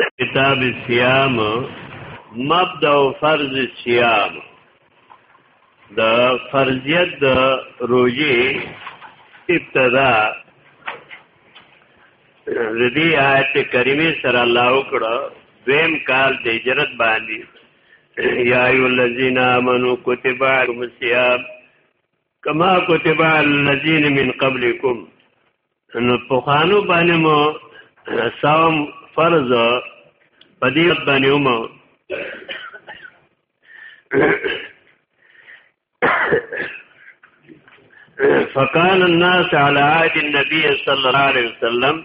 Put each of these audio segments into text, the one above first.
کتاب صيام مبدا او فرض صيام د فرضیت د روزي ابتدا د دې آیت کریمه سره الله وکړه دویم کال د هجرت باندې یا ایو الذین آمنو کتب علیکم الصیام کما کتب الذین من قبلکم نو په خانو باندې مو صوم فرض په دې باندې مو فكان الناس على عهد النبي صلى الله عليه وسلم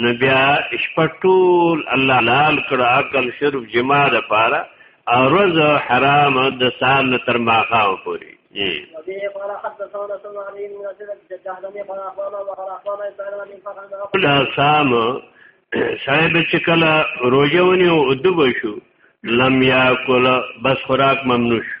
نو بیا شپټول الله لال کړه عقل شرف جما د پاره او روز حرام د سال تر ماخا پوری جی لا سام صاحب چې کله روزه ونی او دب شو لم یاکل بس خوراک ممنوع شو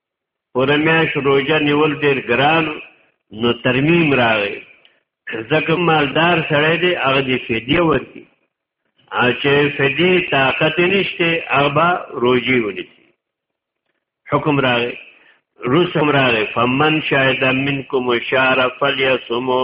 پوره میاش روژه نیول ډیر ګران نو ترمیم راغی ځکه مالدار سړی دی هغه دی فدیه ورکړي چې فدی طاقت نشته هغه به روژي ونیسي حکم راغی رسم راغی فمن شاهد منکم شهر فلیصمو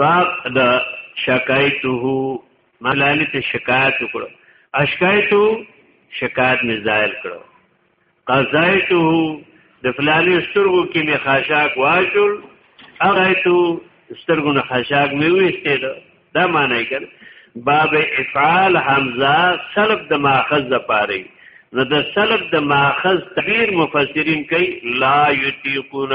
طاق د شکایته ملالی ته شکایت وکړو اشکایته شکایت می ظاهر کړو قضایته د فلانی سترګو کې می خاشاک واجل اغایته سترګو نه خاشاک می وېستې ده دا معنی کړ باب افعال حمزه سلب د ماخذ د پاره نو د سلب د ماخذ تعبیر مفسرین کوي لا یتیقون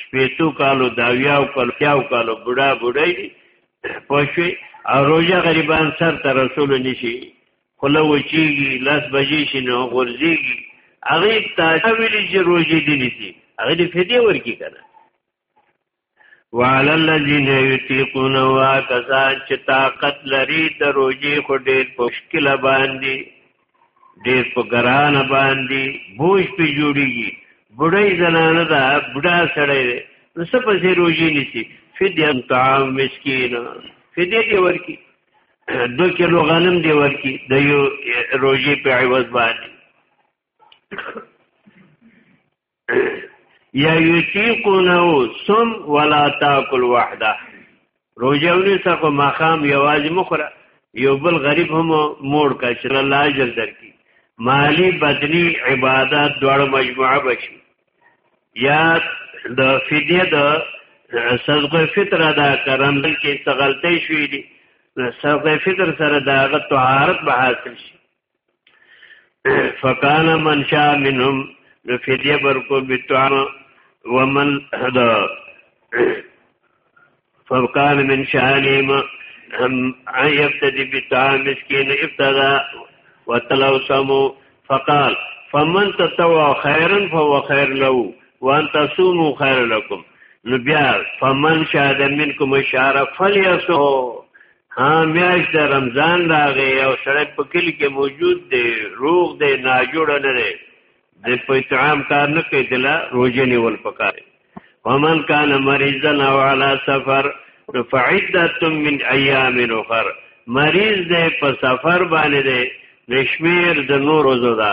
شپېتو کالو داویاو کالو یاو کالو بوډا بوډای دي پښوی او روزه غریبان سر ته رسول نشي خله وچیږي لاس بجې شي نو غورځيږي هغه تاجه ویلي چې روزي دي نيسي هغه دې فدیه ورکی کنه وعلى الذين يطيقون وكسان چې طاقت لري د روزي خو ډېر مشکل باندې ډېر په ګرانه باندې بوج په جوړیږي بډای زنانه ده بډا سړی دی نو څه پسې روژې نیسي فدیه طعام مسکین فدیه دی ورکی دو کلو غنم دی ورکی د یو روژې په عوض باندې یا یتیقونه سم ولا تاکل وحده روجونی څخه مخام یواز مخره یو بل غریب هم موړ کا چې الله اجر درکې مالی بدنی عبادت دواړو مجموعه بشي یا د فدیه د صدقه فطر ادا کرم کې څه غلطي شوې دي صدقه فطر سره داغه طهارت به حاصل شي فکان من شا منهم نو فدیه برکو بتعام ومن دا فکان من شانیم ان یبتدی بتعام مسکین ابتدا وتلو سمو فقال فمن تتوى خيرا فهو خير له وان تصوموا خير لكم نو بیا فمن شهد منکم اشاره فلیسو ها میاشت رمضان راغې او سړی په کلی کې موجود دی روغ دی ناجوړ نه دی د په اطعام کار نه کوي دلا روزه نیول پکار ومن کان مریضا او علی سفر فعدت من ایام اخر مریض دی په سفر باندې دی نشمیر د نور روزو دا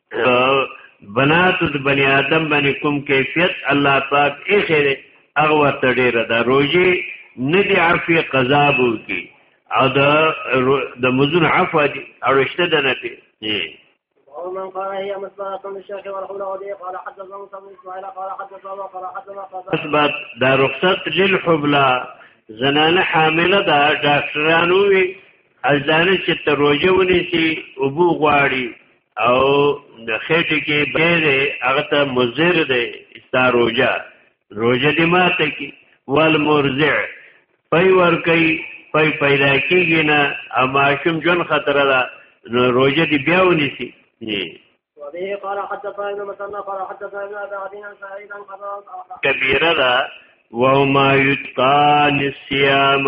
بنات د بنی آدم باندې کوم کیفیت الله پاک یې خیره هغه ورته ډیره ده روزي نه دی عفو قضا بو کی او د د مزون عفو دي او رشته ده نه پی ومن قال هي مسبات للشيخ والحول ودي قال حدثنا موسى بن اسماعيل قال حدثنا وقال حدثنا مسبات دا رخصت للحبلى زنانه حامله ده ډاکټرانو وی ازدانه چې ته روزه ونیسي او بو غواړي او خېټه کې بیره هغه ته مزر دی ستا روجا روجا دې ماته کې ول مرزع پي ور کوي پي پیدا کېږي نه اماشم جون خطر ده نو روجا دې بیا ونیسي وبه قال حدثنا ابن مسنى قال حدثنا ابن ابي عدي عن سعيد عن قضاء كبيره وما يتقى للصيام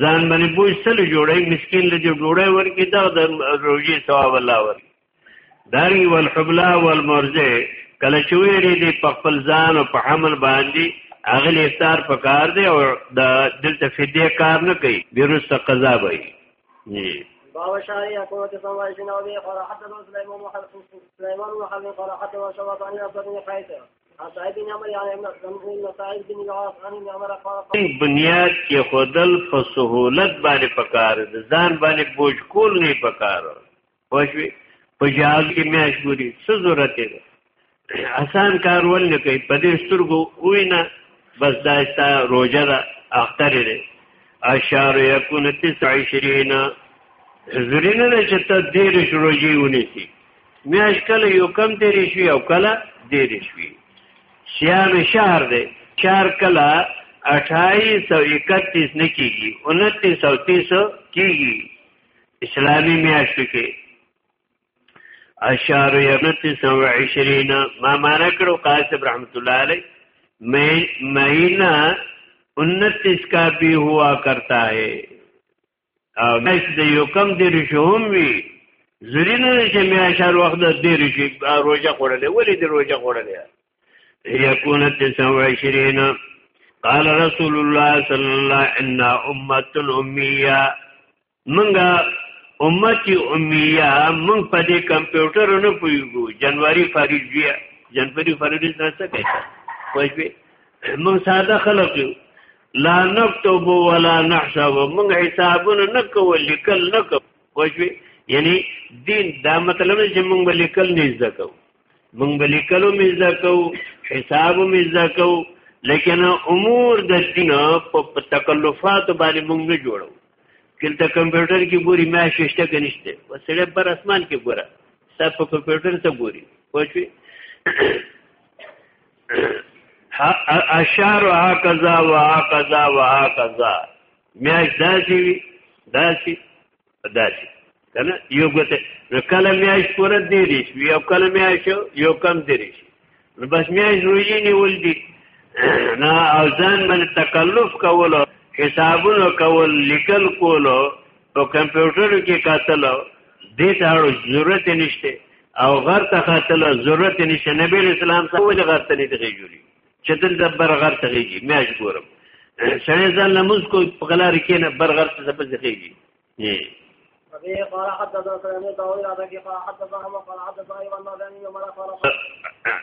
ځان باندې بوج سل جوړي مسكين له جوړي ورکي دا د روزي ثواب الله ورکي داري والحبلا والمرزه کله چې ویری دی په خپل ځان او په حمل باندې اغلی افطار په کار دی او د دلته فدیه کار نه کوي بیرسته قضا به وي باب شاري يكون تسمى شنو به قال حتى سليمان وحل سليمان وحل قال حتى وشوط عن عبد بن قيس بنیاد کې خودل په سهولت باندې پکار دي ځان باندې بوج کول نه پکار خوښوي په جهاد کې میاش ګوري څه ضرورت دی آسان کار ول نه کوي په دې سترګو وینا بس دا استا روزه ده اختر لري اشار یکون 29 زرینه چې ته دې روزي ونیسي میاش کله یو کم تیرې شوي او کله ډېرې شوي سیام شهر دی چار کله 2831 نه کیږي 2930 کیږي اسلامي میاشت کې اشعار 2920 ما معنا کړو قاسم رحمت الله علیه مہینہ 29 کا بھی ہوا کرتا ہے او میاشت د یو کم دیر شو هم وي ضروري نه دی چې میاشت هر وخت د دیر شي روژه خوړلې ولې د روژه خوړلې یکون تسع و عشرین قال رسول الله صلی الله ان امه امیه منګه امتی امیه من په دې کمپیوټر نه پویګو جنوري فریضه جنوري فریضه څه کوي پوهې من ساده خلک یو لا نكتب ولا نحسب موږ حسابونه نه کوو لیکل نه کوو وښوي یعنی دین دا مطلب نه چې موږ به لیکل نه زده کوو موږ به لیکلو مې زده کوو حساب مې زده کوو لیکن امور د دین په تکلفات باندې موږ نه جوړو کله کمپیوټر کې ګوري ما ششته کې نشته وسړې پر اسمان کې ګوره ستا په کمپیوټر ته ګوري وښوي اشار هکذا وهکذا وهکذا میاش داسي وي داسي داسي کنه یو ګته نو کله میاش پوره دی دي یو کله میاش یو کم دی دي نو بس میاش روزي نیول دي نه او ځان باندې تکلف کول حسابونه کول لیکل کول او کمپیوټر کې کاتل دې ته اړو ضرورت نشته او غر ته خاتل ضرورت نشته نبی اسلام څه ولې غر ته نه دی جوړي چې دل زبر غر ته کېږي میاش ګورم سړی ځان لمز کو په غلار کې نه بر غر ته څه کېږي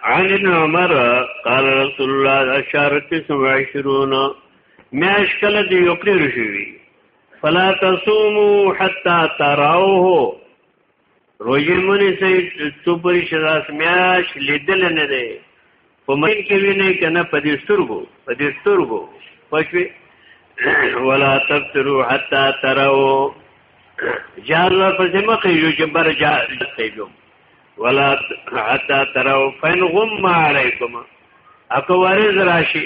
عن ابن عمر قال رسول الله اشارت سمع شرون میاش کله دی یو کړی شوی فلا تصوموا حتا تراوه روزه مونږ سي چوپري شداس میاش لیدل نه دی په مې کې ویني کنه په دې سترګو په دې سترګو پښوی ولا تفتروا حتا تروا جار په سم کې یو چې بر جا تیجو ولا حتا تروا فن غم علیکم اکو ورز راشي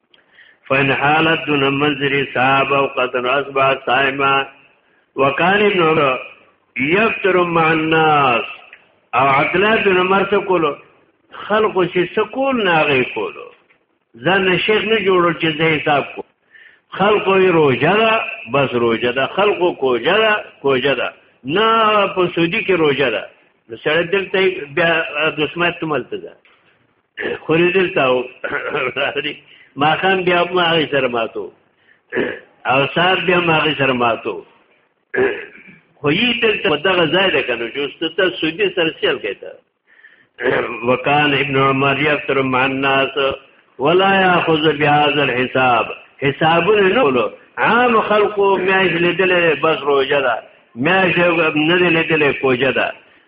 فان حالت دون منظر صاحب او قدر اصبع صائما وکان ابن عمر یفتر مع الناس او عبد الله بن عمر څه کولو خلق چې سکول ناغه کولو ځان شیخ نه جوړول چې زه حساب کو خلق وی روزه ده بس روزه ده خلق کوجه ده کوجه ده نه په سودی کې روزه ده سړی دلته بیا دسمات تملته ده خوري دلته او ما خام بیا ما هغه سره ماتو او سار بیا ما هغه سره ماتو خو یې دلته دغه ځای ده کنه چې ستاسو سودی سره سیل کېته وکال ابن عمر یفتر مع الناس ولا یاخذ بهذا الحساب حسابونه نه ولو عام خلقو میاش لیدل بس روزه ده میاش نه لیدل کوجه ده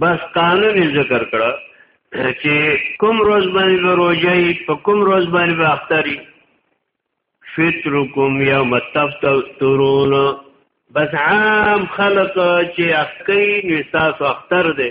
بس قانون ذکر کړه چې کوم روز باندې به روژای په کوم روز باندې به اختری فطرکم یوم تفترون بس عام خلق چې اخکې نو تاسو اختر دی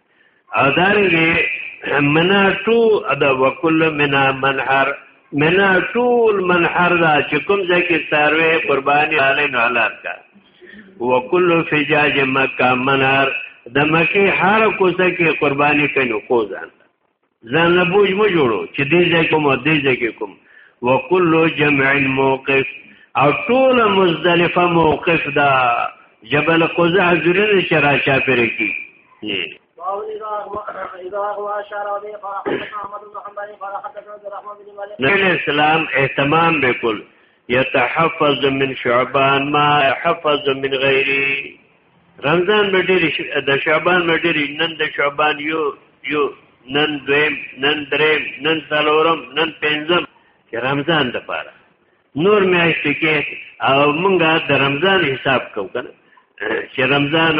او دارنګه منا ټو ادا وکل منا منحر منا ټول منحر دا چې کوم ځای کې ساروي قرباني علی نو حلال کا وکل فجاج مکه منحر د مکی هر کوڅه کې قرباني کینو کوزان ځان له بوج مو جوړو چې دې ځای کوم دې ځای کې کوم وکل جمع موقف او ټول مزدلفه موقف دا جبل قزع زرین چې را چا پرې کی نبی اسلام اهتمام بكل يتحفظ من شعبان ما يحفظ من غيره رمضان به ډیر د شعبان به ډیر نن د شعبان یو یو نن دویم نن دریم نن څلورم نن پنځم چې رمضان د پاره نور میاشتې کې او مونږه د رمضان حساب کو کنه چې رمضان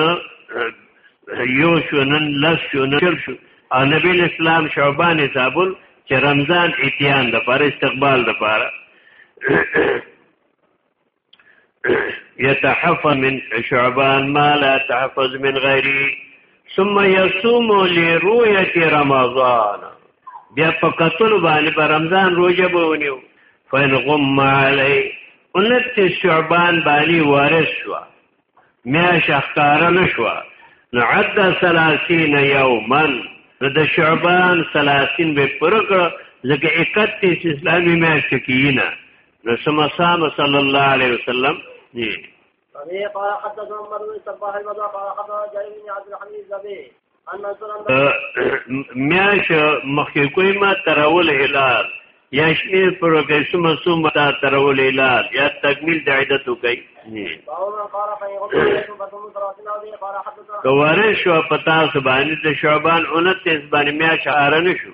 یو شو نن لس شو نن چل شو او نبی اسلام شعبان حسابول چې رمضان اتیان د پاره استقبال د پاره يتحف من شعبان ما لا تحفظ من غيري ثم يصوم لرؤيه رمضان بیا په قتل باندې په رمضان روزه بونیو فین غم علی انت شعبان باندې وارث شو میاش اخکار نشوا نو عد سلاسین یومن نو د شعبان سلاسین به پرکړ ځکه 31 اسلامي میاشت کینا نو سم سام صلی الله علیه وسلم جی قال حدثنا عمر بن صباح المدى قال حدثنا جرير بن عبد الحميد الزبير میاش مخکې کوی ما ترول هلال یا شمیر پر کې سم سم تا ترول هلال یا تکمیل د عیدت کوي کواره شو پتا سبحانه د شعبان 29 باندې میاش ارنه شو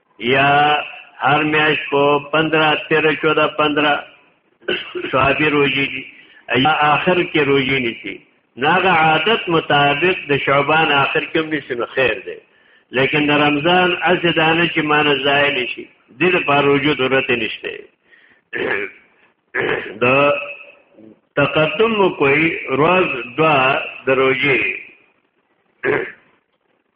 یا هر میاش په 15 13 14 15 شوابی روزي دي یا آخر کې روزي نيسي ناغه عادت مطابق د شعبان آخر کې هم نيسي نو خیر دی لیکن د رمضان اسې دانه چې مان ضایع نشي د دې لپاره روزه ضرورت نشته دا تقدم کوئی روز دعا دروجی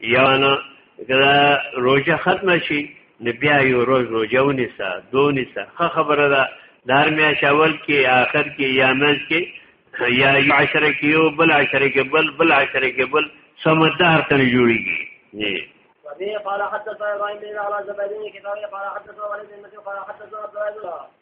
یا نه کله روزه ختم شي نو بیا یو روز روزه ونیسه دونیسه خه خبره ده دار میا شاول کې آخر کې یا مز کې یا یو عشر کې یو بل عشر کې بل بل عشر کې بل سمدار تل جوړیږي نه قال حدثنا ابراهيم بن على زبير بن كتاب قال حدثنا وليد بن مسعود قال حدثنا عبد الله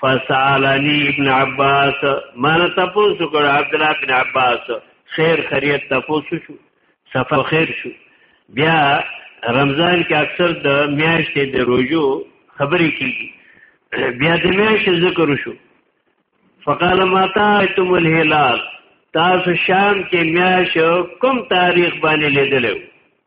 فسال علی ابن عباس من تاسو کړه عبد الله ابن عباس خیر خیریت تاسو شو صفه خیر شو بیا رمضان کې اکثر د میاشتې د روزو خبرې کیږي بیا د میاشتې ذکر شو فقال ما تاتم الهلال تاسو شام کې میاش کوم تاریخ باندې لیدلو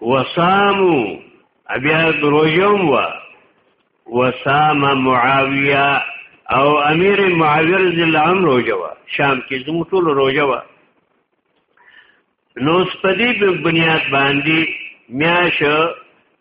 وسامو بیا دروژم وا وسام معاویه او امیر معاویه رضی الله عنه روزه وا شام کې زموږ ټول روزه وا نو سپدی په بنیاد باندې میاش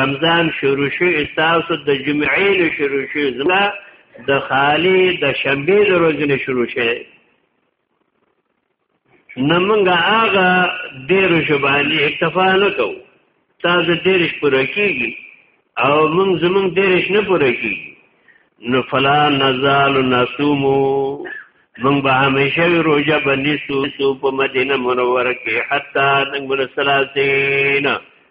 رمضان شروع شو تاسو د جمعې له شروع شو زما د خالی د شنبه د ورځې نه شروع شي نمنګ هغه ډیر شبانی اکتفا نه کو تاسو ډیر پوره کیږي او موږ زموږ ډیر نه پوره کیږي نو فلا نزال نصومو مونږ به همیشه روزه بنیسو په مدینه منوره کې حتی نن ګل سلاسینا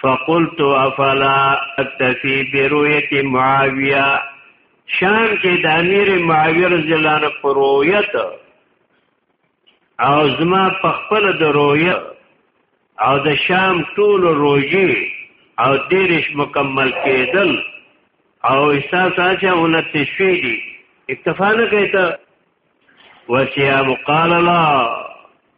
فقلت افلا اکتفی برویت معاویه شام کې د امیر معاویه رضی الله عنه پر رویت او زما په خپل د رویت او د شام ټول روجي او دیرش مکمل کېدل او احساس اچا ونه تشوي دي اکتفا نه کوي ته وصيام قال لا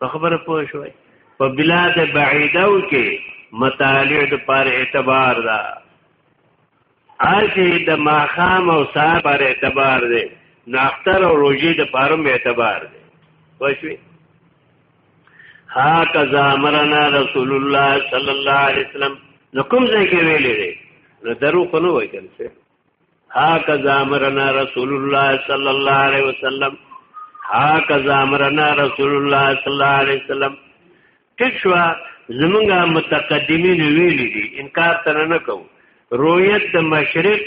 په خبره پوه شوي په بلاد بعیده کې مطالعه د پر اعتبار ده اسی د ماخام او سار پر اعتبار ده نو اختر او روزي د پرم اعتبار ده وشوي ها کذا امرنا رسول الله صلی الله علیه وسلم نو کوم ځای کې ویلې ده نو درو خو نه وای کنه هکذا امرنا رسول الله صلی الله علیه وسلم هکذا امرنا رسول الله صلی الله علیه وسلم تشوا زمونږه متقدمین ویل دي انکار تر نه کوو رویت د مشرق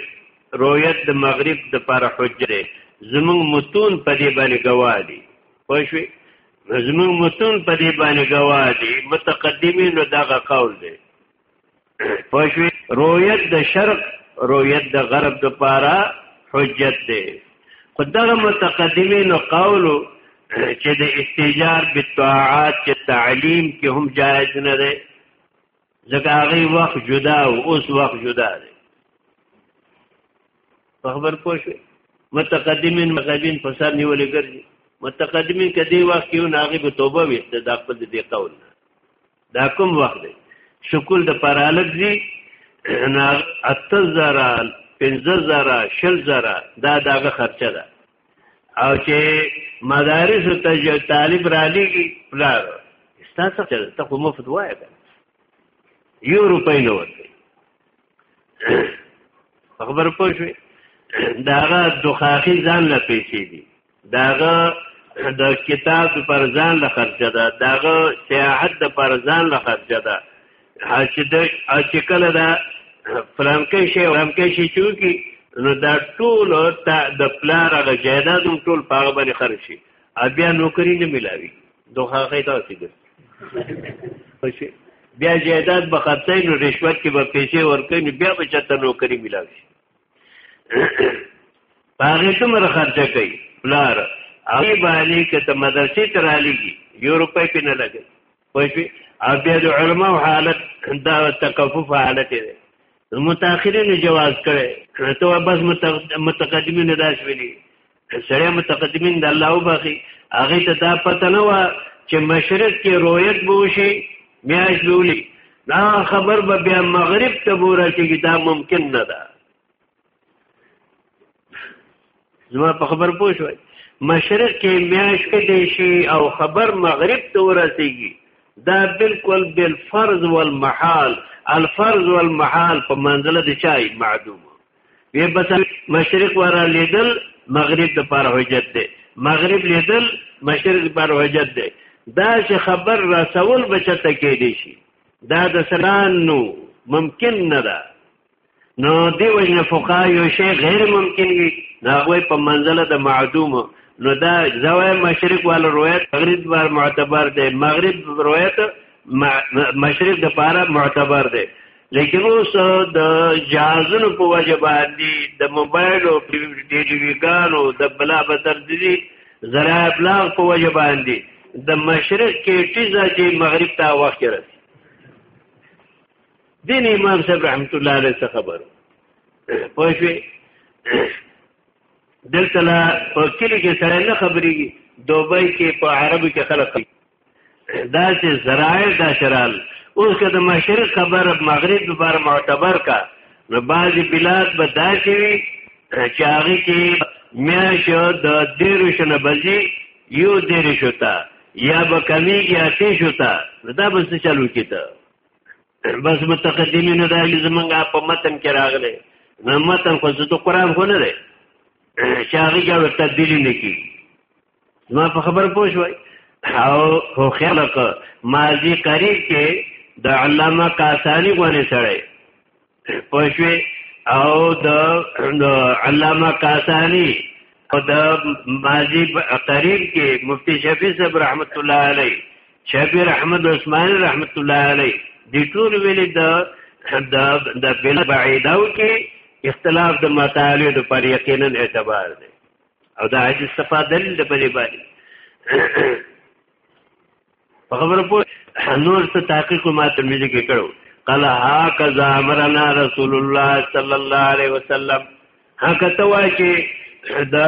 رویت د مغرب د پر حجره زمونږ متون په دې باندې گواهی پښوی زمونږ متون په دې باندې گواهی متقدمین دغه قول دی پښوی رویت د شرق رویت د غرب د پاره حجت دی خو دغه متقدمین قولو چې د استجار بالطاعات چې تعلیم کې هم جایز نه دی ځکه هغه وخت جدا او اوس وخت جدا دی خبر پوه شئ متقدمین مغربین په سر نیولې ګرځي متقدمین کدی وخت یو ناغي به توبه وسته د خپل دې قول دا کوم وخت دی شکل د پر الګ دی نه اتل زرا پنځه زرا شل زرا دا داغه خرچه ده او چې مدارس ته جو طالب را لېږي پلار ستاسو ته ته خو مفت وایې ده یو روپۍ نه ورته خبر پوه شوې داغه دخاخي ځان لا پیسې دي داغه د کتاب پر ځان له خرچه ده داغه سیاحت د پر ځان له خرچه ده چې د چې کله دا فرانکې شي فرانکې شي چونکی نو دا ټول ته د پلار غ جیداد ټول پاغه باندې خرج شي بیا نوکری نه ملاوي دوه هغه تاسو دې خوشي بیا جیداد به خرڅې نو رشوت کې به پیسې ورکړي بیا به چاته نوکری ملاوي باغې څومره خرچه کوي پلار هغه باندې کته مدرسې ته رالېږي یو روپۍ پې نه لګي پوه شوې او بیا د علماو حالت دا تکفف حالت دی متأخرینو جواز کړي ته بس متقدمینو داس ویلي سړی متقدمین د الله وبخي هغه ته دا پته نه و چې مشرق کې رویت بوشي میاش بولی دا خبر به بیا مغرب ته بوره چې دا ممکن نه ده زما په خبر پوه شوي مشرق کې میاش کې دی شي او خبر مغرب ته ورسیږي دا بالکل بالفرض والمحال الفرض والمحال په منزله دي چای معدوم وی بس مشرق ورا لیدل مغرب د پر حجت دی مغرب لیدل مشرق پر حجت دی دا چې خبر رسول بچته کې دی شي دا د سلان نو ممکن نه ده نو دی وجنه فقها یو شی غیر ممکن وي دا وای په منزله د معدوم نو دا زوی مشرق وال روایت مغرب بار معتبر دی مغرب روایت مشرق د پاره معتبر دی لیکن اوس د جهازونو په وجه باندې د موبایل او ټلویزیونو د بلا بدر دي زرا ابلاغ په وجه باندې د مشرق کې ټیزه چې مغرب ته وخت رسي دین امام صاحب رحمت الله علیه څخه خبرو پوه شئ دلته په کلی کې سره نه خبرېږي دوبۍ کې په عربي کې خلک دا چې زرایع دا شرال اوس که د مشرق خبر مغرب لپاره معتبر کا نو بعضی بلاد به دا چې وي چې هغه کې میاشو د دیرو شنه بجې یو دیرو شتا یا به کمیږي اتی شتا دا بس چلو کیته بس متقدمین دا زمونږه په متن کې راغلي نو متن خو د قران خو نه دی چې هغه جواب تبدیلی نکي ما په خبر پوه شوي او هو خلق ماضی قریب کې د علامه کاسانی غونې سره پوه شوي او د علامه کاسانی او د ماضی قریب کې مفتی شفیع صاحب رحمت الله علی شبیر احمد عثماني رحمت الله علی د ټول ویلې د د د بل بعیداو کې اختلاف د مطالب د پر یقینا اعتبار دی او دا حدیث صفا دلیل د پرې باندې په خبره پوه نور څه تحقیق ما ترمذی کې کړو قال هكذا امرنا رسول الله صلى الله عليه وسلم هکه ته وای چې دا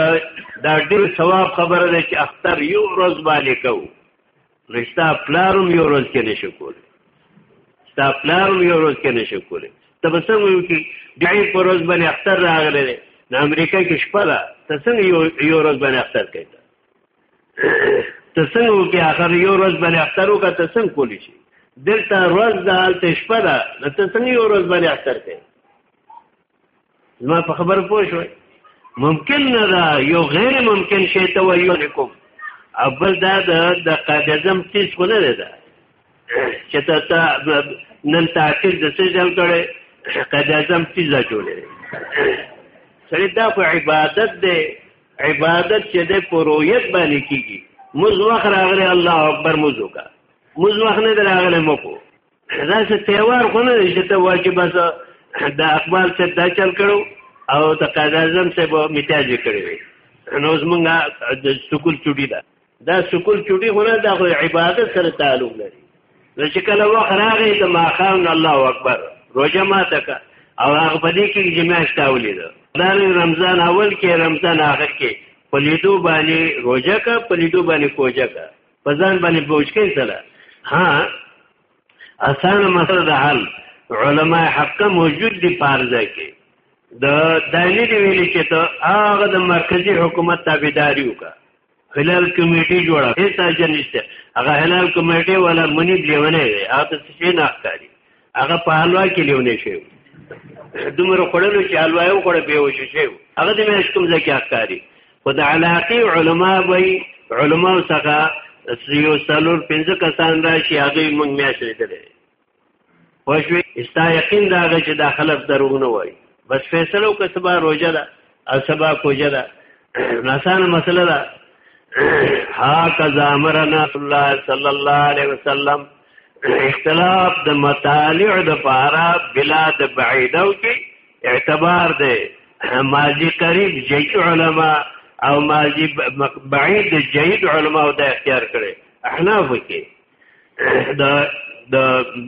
دا ډېر ثواب خبره ده چې اختر یو ورځ باندې کوو رښتا پلارم یو ورځ کې نشو کولی ستا پلارم یو ورځ کې نشو کولی ته به څنګه یو کې ډیر پر ورځ باندې اختر راغلی دی د امریکا کې شپه ده ته څنګه یو یو ورځ باندې اختر کوي ته څنګه وو کې اخر یو ورځ باندې اختر وکړه ته څنګه کولی شي دلته ورځ ده هلته شپه ده نو ته څنګه یو ورځ باندې اختر کوي زما په خبر پوه شوي ممکن نه ده یو غیر ممکن شی ته وایو نکوم اول دا د قاعده اعظم تیز خو نه ده چې ته تا نن تاکل د څه ځل کړي قاعده اعظم تیز جوړې سړي دا خو عبادت دی عبادت چې د پرویت باندې کیږي موږ وخت راغلی الله اکبر موږ وکړه موږ وخت نه راغلی مکو دا څه تیوار خو نه دی چې ته وایې چې بس د اقبال صاحب دا چل کړو او د قائد اعظم صاحب میتاج کړی وي نو زمونږ د سکول چوټي ده دا سکول چوټي خو نه دا خو عبادت سره تعلق لري نو چې کله وخت راغی د ماخام الله اکبر روزه ماته کا او هغه په دې کې جمعه شتاولې ده دا رمضان اول کې رمضان آخر کې پلیدو باندې روزه کا پلیدو باندې کوجه کا په ځان باندې بوج کوي سره ها اسانه مسله د حل علما حق موجود دي پارځه کې د دایلی دی ویلي چې ته هغه د مرکزی حکومت تابعداري وکړه هلال کمیټي جوړه هیڅ اجر نشته هغه هلال کمیټي ولا منی لیونه دی هغه څه نه ښکاري هغه په حلوا کې لیونه شي دومره خړلو چې حلوا یو خړ به وشي شي هغه د مې کوم ځکه اخکاری خو د علاقی علما وای علما څخه یو سالور پنځه کسان راشي هغه موږ میاشتې کړي خوښوي استا یقین دا چې دا خلک دروغ نه وای بس فیصله وکړه سبا روزه ده او سبا کوجه ده ناسانه مسله ده هاکذا امرنا الله صلی الله علیه وسلم اختلاف د مطالع د پارا بلاد بعیدو کې اعتبار دی ماضی قریب جید علما او ماضی بعید جید علما د اختیار کړي احناف کې دا د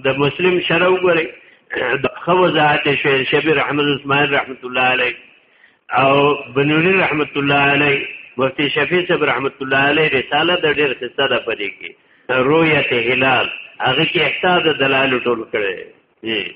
د مسلم شرع وګورئ د خوزات شیر شبیر احمد عثمان رحمت الله علیه او بنوری رحمت الله علیه مفتی شفیع صاحب رحمت الله علیه رساله د ډیر خسته ده پدې کې رؤیت هلال هغه کې احتاج دلایل ټول کړي